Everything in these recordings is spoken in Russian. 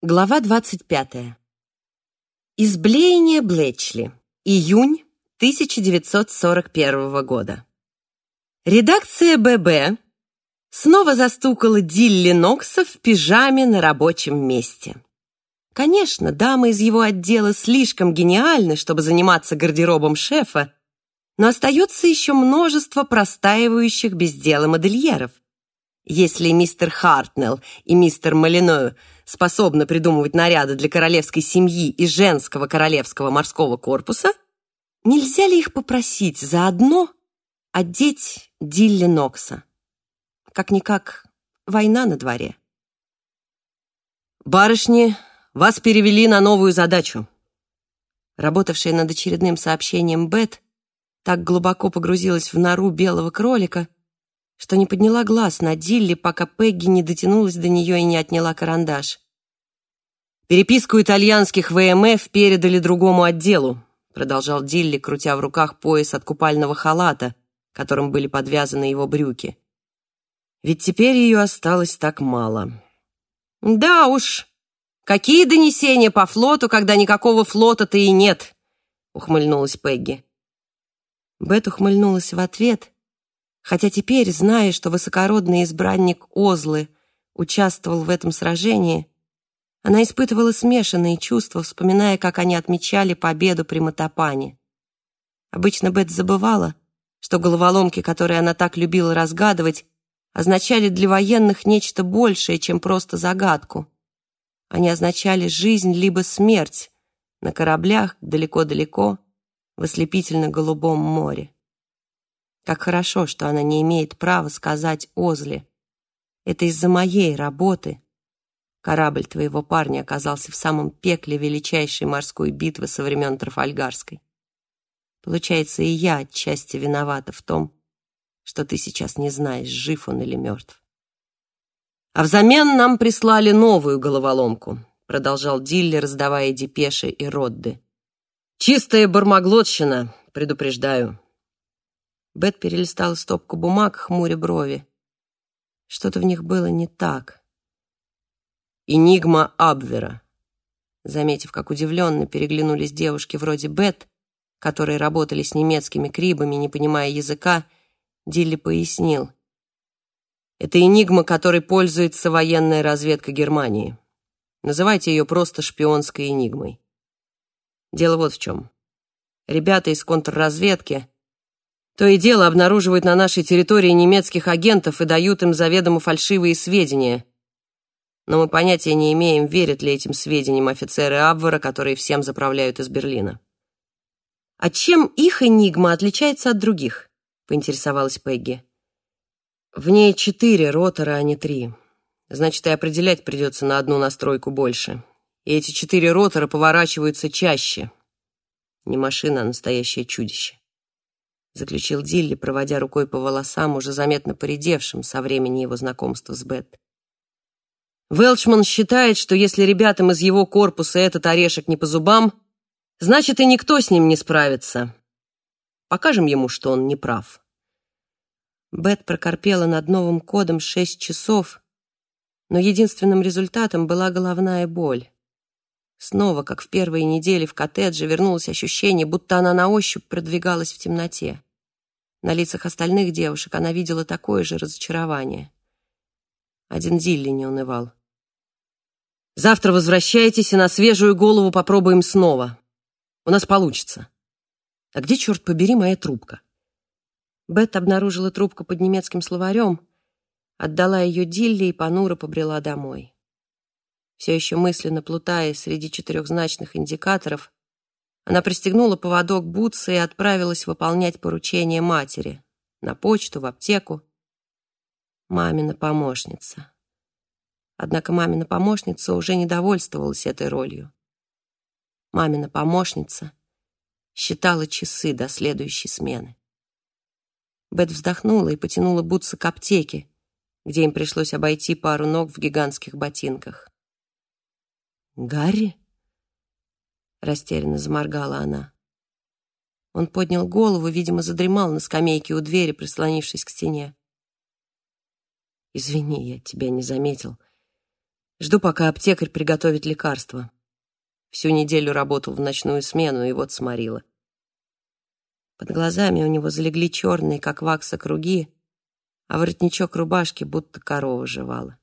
Глава 25. Изблеяние Блэчли. Июнь 1941 года. Редакция ББ снова застукала Дилли Нокса в пижаме на рабочем месте. Конечно, дама из его отдела слишком гениальна, чтобы заниматься гардеробом шефа, но остается еще множество простаивающих без дела модельеров. Если мистер Хартнелл и мистер Малиноу способны придумывать наряды для королевской семьи и женского королевского морского корпуса, нельзя ли их попросить заодно одеть Дилли Нокса? Как-никак война на дворе. «Барышни, вас перевели на новую задачу». Работавшая над очередным сообщением Бет так глубоко погрузилась в нору белого кролика, что не подняла глаз на Дилли, пока Пегги не дотянулась до нее и не отняла карандаш. «Переписку итальянских ВМФ передали другому отделу», продолжал Дилли, крутя в руках пояс от купального халата, которым были подвязаны его брюки. «Ведь теперь ее осталось так мало». «Да уж, какие донесения по флоту, когда никакого флота-то и нет», ухмыльнулась Пегги. Бет ухмыльнулась в ответ — Хотя теперь, зная, что высокородный избранник Озлы участвовал в этом сражении, она испытывала смешанные чувства, вспоминая, как они отмечали победу при Матапане. Обычно Бет забывала, что головоломки, которые она так любила разгадывать, означали для военных нечто большее, чем просто загадку. Они означали жизнь либо смерть на кораблях далеко-далеко в ослепительно-голубом море. Как хорошо, что она не имеет права сказать Озле. Это из-за моей работы. Корабль твоего парня оказался в самом пекле величайшей морской битвы со времен Трафальгарской. Получается, и я отчасти виновата в том, что ты сейчас не знаешь, жив он или мертв. А взамен нам прислали новую головоломку, продолжал Диллер, раздавая депеши и родды. Чистая бармаглотщина, предупреждаю. Бет перелистала стопку бумаг, хмуря брови. Что-то в них было не так. «Энигма Абвера», заметив, как удивленно переглянулись девушки вроде Бет, которые работали с немецкими крибами, не понимая языка, Дилли пояснил. «Это энигма, которой пользуется военная разведка Германии. Называйте ее просто шпионской энигмой. Дело вот в чем. Ребята из контрразведки то и дело обнаруживают на нашей территории немецких агентов и дают им заведомо фальшивые сведения. Но мы понятия не имеем, верят ли этим сведениям офицеры Абвера, которые всем заправляют из Берлина. «А чем их энигма отличается от других?» — поинтересовалась Пегги. «В ней четыре ротора, а не три. Значит, и определять придется на одну настройку больше. И эти четыре ротора поворачиваются чаще. Не машина, а настоящее чудище заключил Дилли, проводя рукой по волосам, уже заметно поредевшим со времени его знакомства с Бет. Велчман считает, что если ребятам из его корпуса этот орешек не по зубам, значит и никто с ним не справится. Покажем ему, что он не прав. Бет прокорпела над новым кодом шесть часов, но единственным результатом была головная боль. Снова, как в первые недели в коттедже, вернулось ощущение, будто она на ощупь продвигалась в темноте. На лицах остальных девушек она видела такое же разочарование. Один Дилли не унывал. «Завтра возвращайтесь и на свежую голову попробуем снова. У нас получится. А где, черт побери, моя трубка?» Бет обнаружила трубку под немецким словарем, отдала ее Дилли и понуро побрела домой. Все еще мысленно плутая среди четырехзначных индикаторов, она пристегнула поводок бутса и отправилась выполнять поручение матери. На почту, в аптеку. Мамина помощница. Однако мамина помощница уже не довольствовалась этой ролью. Мамина помощница считала часы до следующей смены. Бет вздохнула и потянула бутса к аптеке, где им пришлось обойти пару ног в гигантских ботинках. «Гарри?» Растерянно заморгала она. Он поднял голову, видимо, задремал на скамейке у двери, прислонившись к стене. «Извини, я тебя не заметил. Жду, пока аптекарь приготовит лекарство. Всю неделю работал в ночную смену, и вот сморила. Под глазами у него залегли черные, как вакса, круги, а воротничок рубашки будто корова жевала.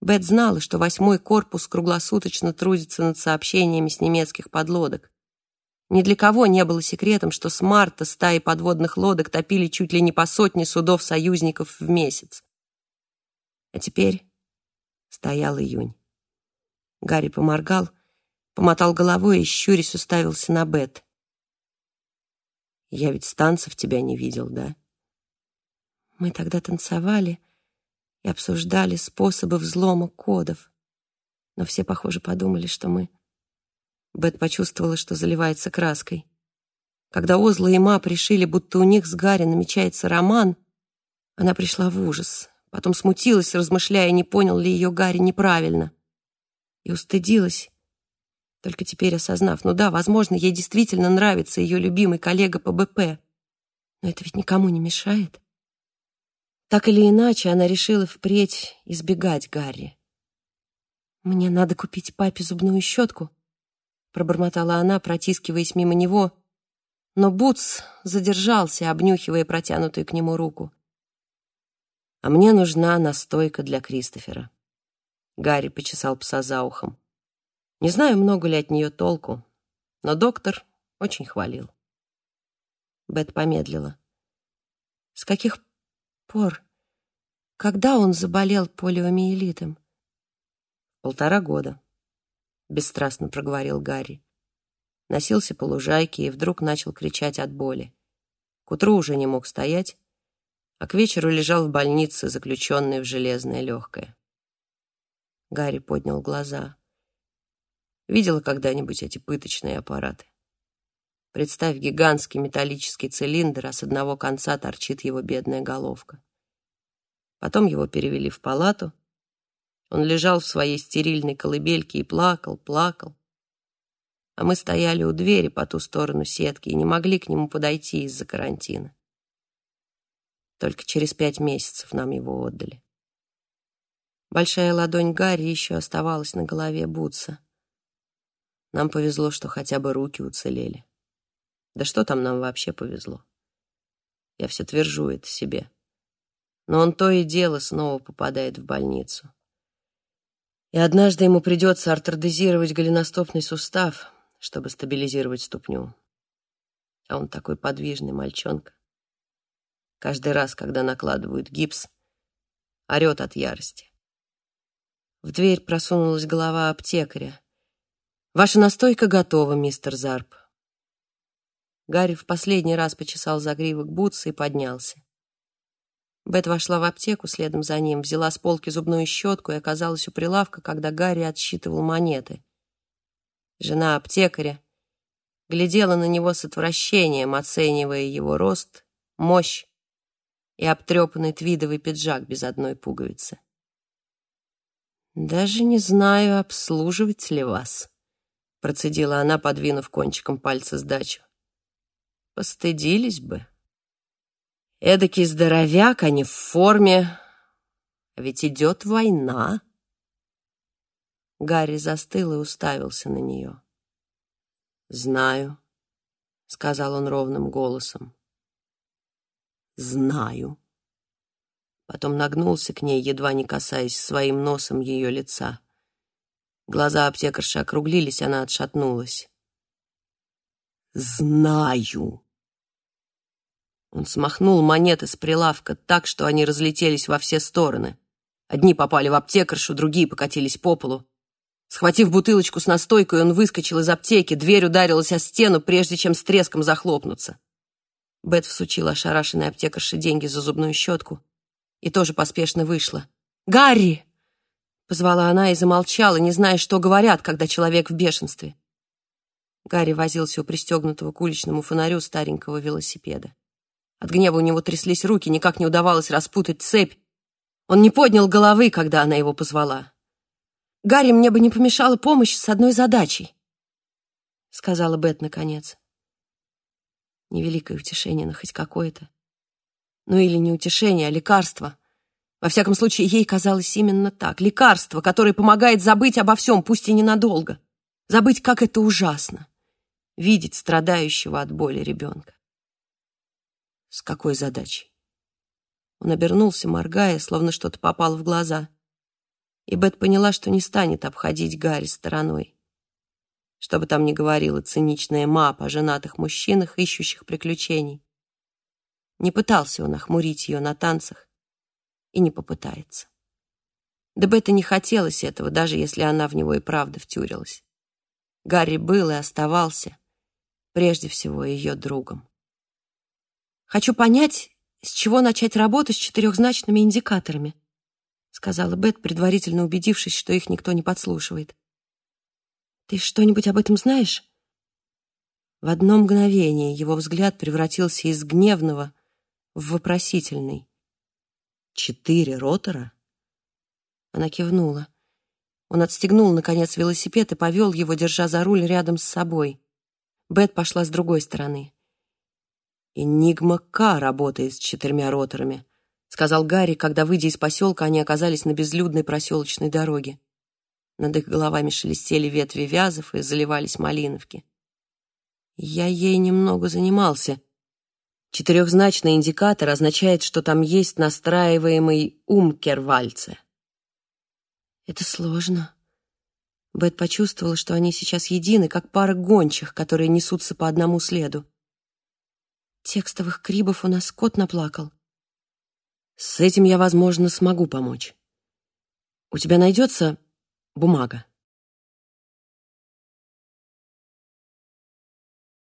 Бет знала, что восьмой корпус круглосуточно трудится над сообщениями с немецких подлодок. Ни для кого не было секретом, что с марта стаи подводных лодок топили чуть ли не по сотне судов союзников в месяц. А теперь стоял июнь. Гарри поморгал, помотал головой и, щурясь, уставился на Бет. «Я ведь станцев тебя не видел, да?» Мы тогда танцевали и обсуждали способы взлома кодов, но все, похоже, подумали, что мы Бет почувствовала, что заливается краской. Когда Озла и Ма пришили, будто у них с Гарри намечается роман, она пришла в ужас, потом смутилась, размышляя, не понял ли ее Гарри неправильно. И устыдилась, только теперь осознав, ну да, возможно, ей действительно нравится ее любимый коллега по БП, но это ведь никому не мешает. Так или иначе, она решила впредь избегать Гарри. «Мне надо купить папе зубную щетку», пробормотала она, протискиваясь мимо него, но Бутс задержался, обнюхивая протянутую к нему руку. «А мне нужна настойка для Кристофера». Гарри почесал пса за ухом. Не знаю, много ли от нее толку, но доктор очень хвалил. Бет помедлила. «С каких пор? Когда он заболел полиомиелитом?» «Полтора года», бесстрастно проговорил Гарри. Носился по лужайке и вдруг начал кричать от боли. К утру уже не мог стоять, а к вечеру лежал в больнице, заключенный в железное легкое. Гарри поднял глаза. Видела когда-нибудь эти пыточные аппараты? Представь гигантский металлический цилиндр, а с одного конца торчит его бедная головка. Потом его перевели в палату, он лежал в своей стерильной колыбельке и плакал, плакал. А мы стояли у двери по ту сторону сетки и не могли к нему подойти из-за карантина. Только через пять месяцев нам его отдали. Большая ладонь Гарри еще оставалась на голове Бутса. Нам повезло, что хотя бы руки уцелели. Да что там нам вообще повезло? Я все твержу это себе. Но он то и дело снова попадает в больницу. И однажды ему придется артrodезировать голеностопный сустав, чтобы стабилизировать ступню. А он такой подвижный мальчонка. Каждый раз, когда накладывают гипс, орет от ярости. В дверь просунулась голова аптекаря. «Ваша настойка готова, мистер Зарп». Гарри в последний раз почесал загривок бутса и поднялся. Бет вошла в аптеку следом за ним, взяла с полки зубную щетку и оказалась у прилавка, когда Гарри отсчитывал монеты. Жена аптекаря глядела на него с отвращением, оценивая его рост, мощь и обтрепанный твидовый пиджак без одной пуговицы. «Даже не знаю, обслуживать ли вас», — процедила она, подвинув кончиком пальца сдачу. «Постыдились бы». Эдакий здоровяк, а не в форме. Ведь идет война. Гарри застыл и уставился на нее. «Знаю», — сказал он ровным голосом. «Знаю». Потом нагнулся к ней, едва не касаясь своим носом ее лица. Глаза аптекарши округлились, она отшатнулась. «Знаю», он смахнул монеты с прилавка так, что они разлетелись во все стороны. Одни попали в аптекаршу, другие покатились по полу. Схватив бутылочку с настойкой, он выскочил из аптеки, дверь ударилась о стену, прежде чем с треском захлопнуться. Бет всучила ошарашенной аптекарше деньги за зубную щетку и тоже поспешно вышла. «Гарри!» — позвала она и замолчала, не зная, что говорят, когда человек в бешенстве. Гарри возился у пристегнутого к уличному фонарю старенького велосипеда. От гнева у него тряслись руки, никак не удавалось распутать цепь. Он не поднял головы, когда она его позвала. «Гарри, мне бы не помешала помощь с одной задачей», — сказала Бет наконец. Невеликое утешение, но хоть какое-то. Ну или не утешение, а лекарство. Во всяком случае, ей казалось именно так. Лекарство, которое помогает забыть обо всем, пусть и ненадолго. Забыть, как это ужасно. Видеть страдающего от боли ребенка. С какой задачей? Он обернулся, моргая, словно что-то попало в глаза. И Бет поняла, что не станет обходить Гарри стороной. Что бы там ни говорила циничная мап о женатых мужчинах, ищущих приключений. Не пытался он охмурить ее на танцах и не попытается. Да Бетта не хотелось этого, даже если она в него и правда втюрилась. Гарри был и оставался прежде всего ее другом. «Хочу понять, с чего начать работу с четырехзначными индикаторами», сказала Бет, предварительно убедившись, что их никто не подслушивает. «Ты что-нибудь об этом знаешь?» В одно мгновение его взгляд превратился из гневного в вопросительный. «Четыре ротора?» Она кивнула. Он отстегнул, наконец, велосипед и повел его, держа за руль рядом с собой. Бет пошла с другой стороны. «Энигма К работает с четырьмя роторами», — сказал Гарри, когда, выйдя из поселка, они оказались на безлюдной проселочной дороге. Над их головами шелестели ветви вязов и заливались малиновки. Я ей немного занимался. Четырехзначный индикатор означает, что там есть настраиваемый умкервальце. Это сложно. Бет почувствовала, что они сейчас едины, как пара гончих, которые несутся по одному следу. Текстовых крибов у нас кот наплакал. С этим я, возможно, смогу помочь. У тебя найдется бумага?